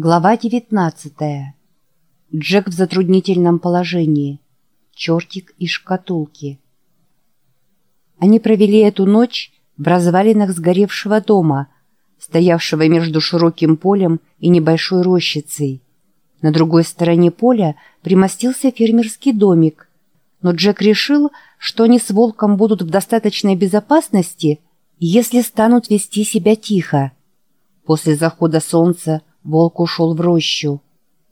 Глава 19. Джек в затруднительном положении. Чертик из шкатулки. Они провели эту ночь в развалинах сгоревшего дома, стоявшего между широким полем и небольшой рощицей. На другой стороне поля примостился фермерский домик, но Джек решил, что они с волком будут в достаточной безопасности, если станут вести себя тихо. После захода солнца волк ушел в рощу.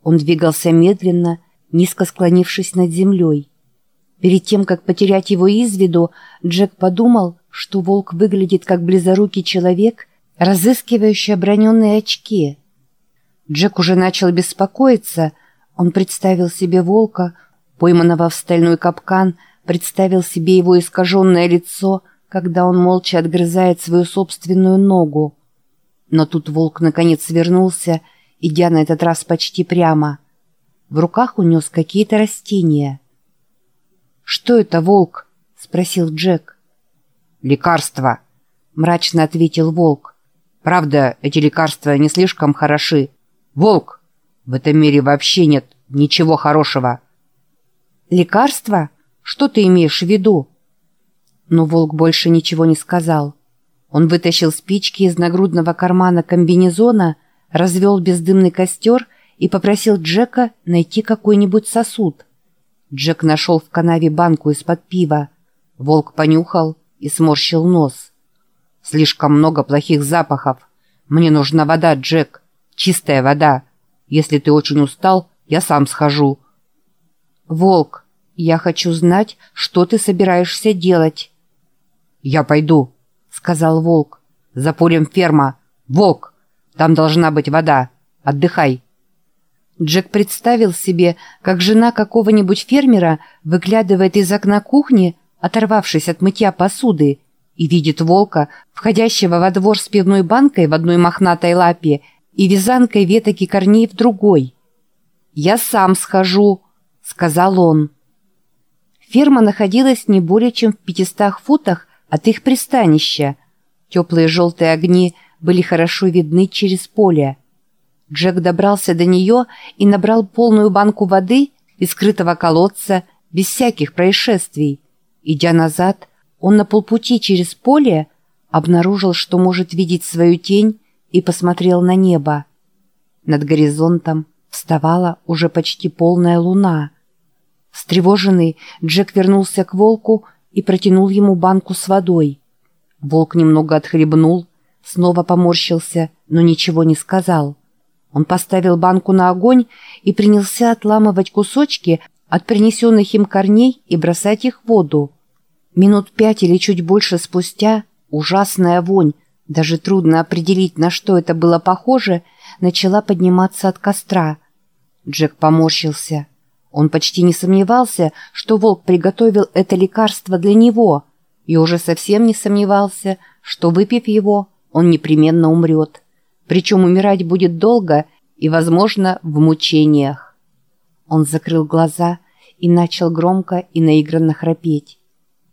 Он двигался медленно, низко склонившись над землей. Перед тем, как потерять его из виду, Джек подумал, что волк выглядит как близорукий человек, разыскивающий оброненные очки. Джек уже начал беспокоиться. Он представил себе волка, пойманного в стальной капкан, представил себе его искаженное лицо, когда он молча отгрызает свою собственную ногу. Но тут волк наконец свернулся, идя на этот раз почти прямо. В руках унес какие-то растения. «Что это, волк?» — спросил Джек. «Лекарства», — мрачно ответил волк. «Правда, эти лекарства не слишком хороши. Волк, в этом мире вообще нет ничего хорошего». «Лекарства? Что ты имеешь в виду?» Но волк больше ничего не сказал. Он вытащил спички из нагрудного кармана комбинезона, развел бездымный костер и попросил Джека найти какой-нибудь сосуд. Джек нашел в канаве банку из-под пива. Волк понюхал и сморщил нос. «Слишком много плохих запахов. Мне нужна вода, Джек. Чистая вода. Если ты очень устал, я сам схожу». «Волк, я хочу знать, что ты собираешься делать». «Я пойду», сказал волк. «За полем ферма. Волк! Там должна быть вода. Отдыхай!» Джек представил себе, как жена какого-нибудь фермера выглядывает из окна кухни, оторвавшись от мытья посуды, и видит волка, входящего во двор с пивной банкой в одной мохнатой лапе и вязанкой веток и корней в другой. «Я сам схожу», — сказал он. Ферма находилась не более чем в пятистах футах от их пристанища. Теплые желтые огни были хорошо видны через поле. Джек добрался до нее и набрал полную банку воды из скрытого колодца без всяких происшествий. Идя назад, он на полпути через поле обнаружил, что может видеть свою тень и посмотрел на небо. Над горизонтом вставала уже почти полная луна. Встревоженный, Джек вернулся к волку и протянул ему банку с водой. Волк немного отхлебнул, снова поморщился, но ничего не сказал. Он поставил банку на огонь и принялся отламывать кусочки от принесенных им корней и бросать их в воду. Минут пять или чуть больше спустя ужасная вонь, даже трудно определить, на что это было похоже, начала подниматься от костра. Джек поморщился. Он почти не сомневался, что волк приготовил это лекарство для него, и уже совсем не сомневался, что, выпив его, он непременно умрет. Причем умирать будет долго и, возможно, в мучениях. Он закрыл глаза и начал громко и наигранно храпеть.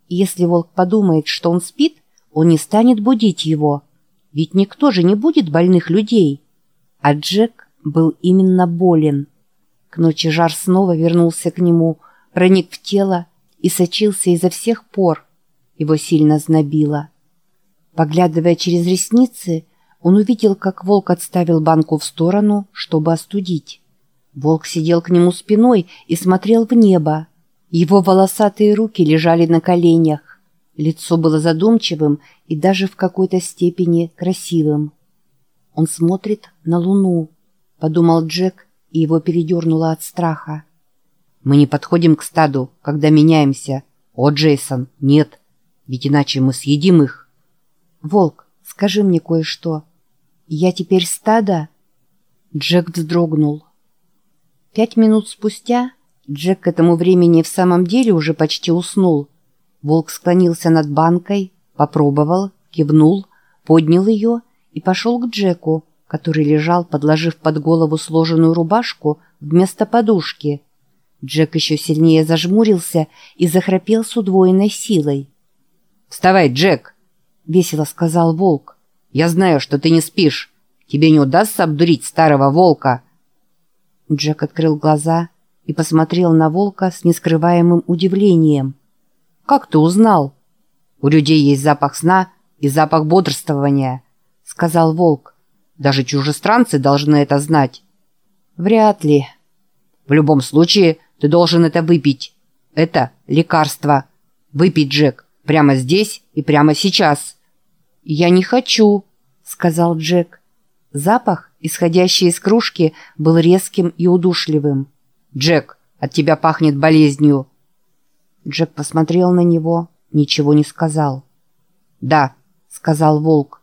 Если волк подумает, что он спит, он не станет будить его. Ведь никто же не будет больных людей. А Джек был именно болен. К ночи жар снова вернулся к нему, проник в тело и сочился изо всех пор. Его сильно знобило. Поглядывая через ресницы, он увидел, как волк отставил банку в сторону, чтобы остудить. Волк сидел к нему спиной и смотрел в небо. Его волосатые руки лежали на коленях. Лицо было задумчивым и даже в какой-то степени красивым. «Он смотрит на луну», — подумал Джек и его передернуло от страха. «Мы не подходим к стаду, когда меняемся. О, Джейсон, нет, ведь иначе мы съедим их». «Волк, скажи мне кое-что. Я теперь стадо?» Джек вздрогнул. Пять минут спустя Джек к этому времени в самом деле уже почти уснул. Волк склонился над банкой, попробовал, кивнул, поднял ее и пошел к Джеку, который лежал, подложив под голову сложенную рубашку вместо подушки. Джек еще сильнее зажмурился и захрапел с удвоенной силой. «Вставай, Джек!» — весело сказал волк. «Я знаю, что ты не спишь. тебе не удастся обдурить старого волка?» Джек открыл глаза и посмотрел на волка с нескрываемым удивлением. «Как ты узнал?» «У людей есть запах сна и запах бодрствования», — сказал волк. «Даже чужестранцы должны это знать». «Вряд ли». «В любом случае, ты должен это выпить. Это лекарство. Выпить, Джек, прямо здесь и прямо сейчас». «Я не хочу», — сказал Джек. Запах, исходящий из кружки, был резким и удушливым. «Джек, от тебя пахнет болезнью». Джек посмотрел на него, ничего не сказал. «Да», — сказал волк.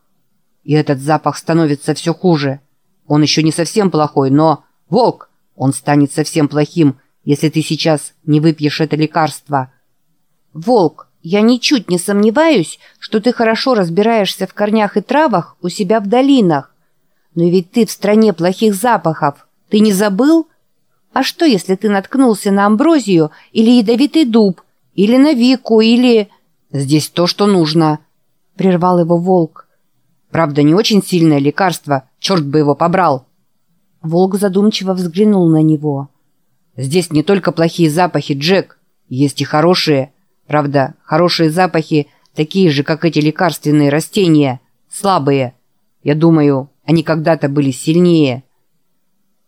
«И этот запах становится все хуже. Он еще не совсем плохой, но... Волк! Он станет совсем плохим, если ты сейчас не выпьешь это лекарство». «Волк, я ничуть не сомневаюсь, что ты хорошо разбираешься в корнях и травах у себя в долинах. Но ведь ты в стране плохих запахов. Ты не забыл? А что, если ты наткнулся на амброзию или ядовитый дуб, или на вику, или...» «Здесь то, что нужно», — прервал его волк. «Правда, не очень сильное лекарство. Черт бы его побрал». Волк задумчиво взглянул на него. «Здесь не только плохие запахи, Джек. Есть и хорошие. Правда, хорошие запахи такие же, как эти лекарственные растения. Слабые. Я думаю, они когда-то были сильнее».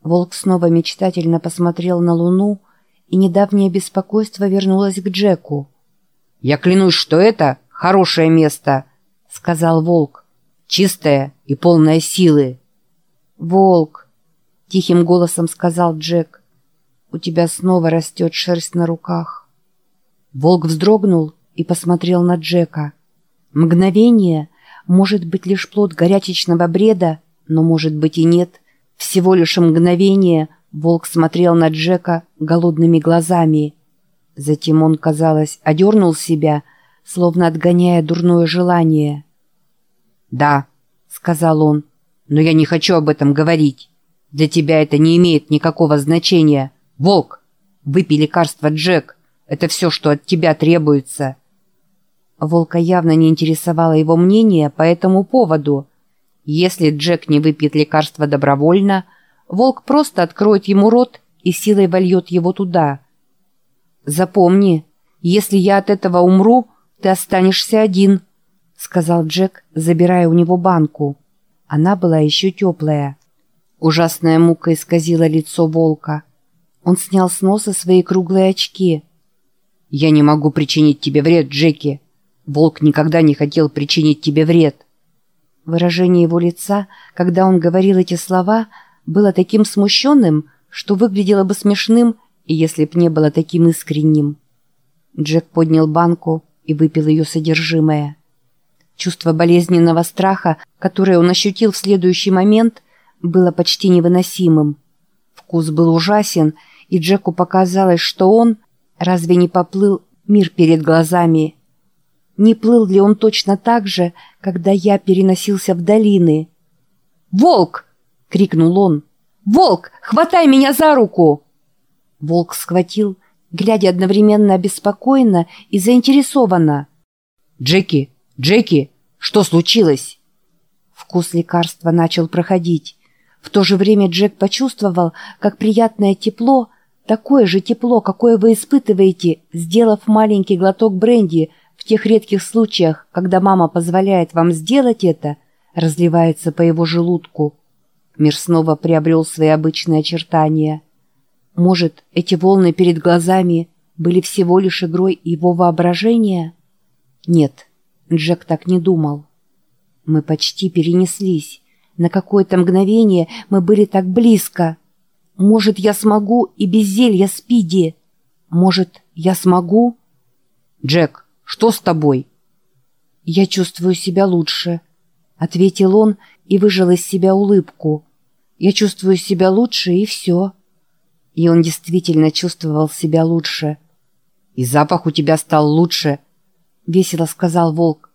Волк снова мечтательно посмотрел на луну, и недавнее беспокойство вернулось к Джеку. «Я клянусь, что это хорошее место», — сказал волк. «Чистое и полное силы». «Волк», — тихим голосом сказал Джек, — «у тебя снова растет шерсть на руках». Волк вздрогнул и посмотрел на Джека. Мгновение может быть лишь плод горячечного бреда, но может быть и нет. Всего лишь мгновение волк смотрел на Джека голодными глазами. Затем он, казалось, одернул себя, словно отгоняя дурное желание. «Да», — сказал он, — «но я не хочу об этом говорить. Для тебя это не имеет никакого значения. Волк, выпей лекарство, Джек. Это все, что от тебя требуется». Волка явно не интересовало его мнение по этому поводу. Если Джек не выпьет лекарство добровольно, волк просто откроет ему рот и силой вольет его туда. «Запомни, если я от этого умру, ты останешься один», — сказал Джек, забирая у него банку. Она была еще теплая. Ужасная мука исказила лицо волка. Он снял с носа свои круглые очки. «Я не могу причинить тебе вред, Джеки. Волк никогда не хотел причинить тебе вред». Выражение его лица, когда он говорил эти слова, было таким смущенным, что выглядело бы смешным, если б не было таким искренним. Джек поднял банку и выпил ее содержимое. Чувство болезненного страха, которое он ощутил в следующий момент, было почти невыносимым. Вкус был ужасен, и Джеку показалось, что он разве не поплыл мир перед глазами. Не плыл ли он точно так же, когда я переносился в долины? «Волк!» — крикнул он. «Волк, хватай меня за руку!» Волк схватил, глядя одновременно обеспокоенно и заинтересованно. «Джеки! Джеки! Что случилось?» Вкус лекарства начал проходить. В то же время Джек почувствовал, как приятное тепло, такое же тепло, какое вы испытываете, сделав маленький глоток бренди в тех редких случаях, когда мама позволяет вам сделать это, разливается по его желудку. Мир снова приобрел свои обычные очертания – может, эти волны перед глазами были всего лишь игрой его воображения? Нет, Джек так не думал. Мы почти перенеслись. На какое-то мгновение мы были так близко. Может, я смогу и без зелья Спиди? Может, я смогу? Джек, что с тобой? Я чувствую себя лучше, ответил он и выжил из себя улыбку. Я чувствую себя лучше и все. И он действительно чувствовал себя лучше. «И запах у тебя стал лучше», — весело сказал волк.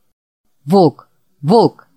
«Волк! Волк!